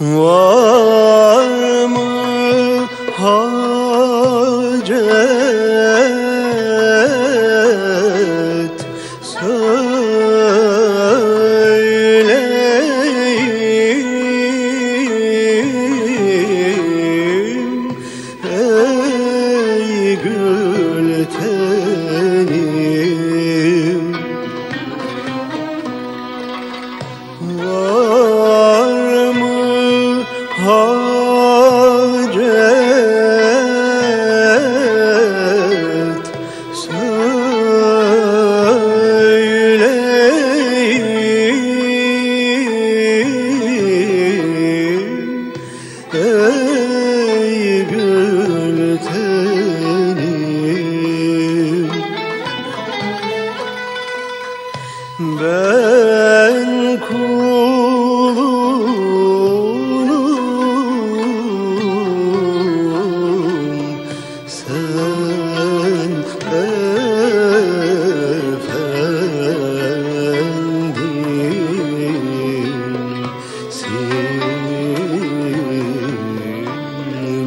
Whoa. Ben kulunum. Sen efendimsin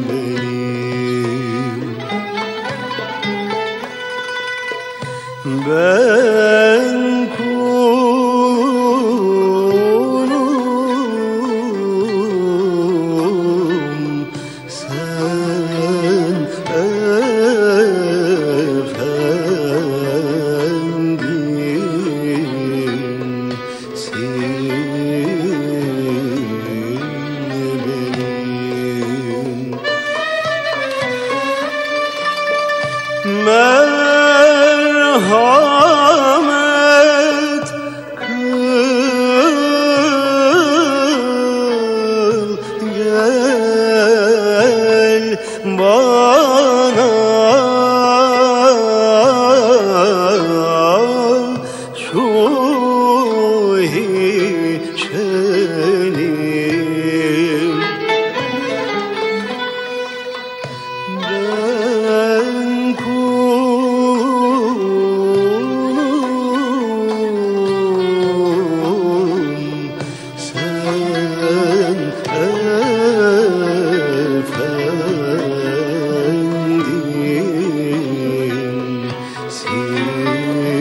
benim ben merhamet kıl gel şu hiçenim you.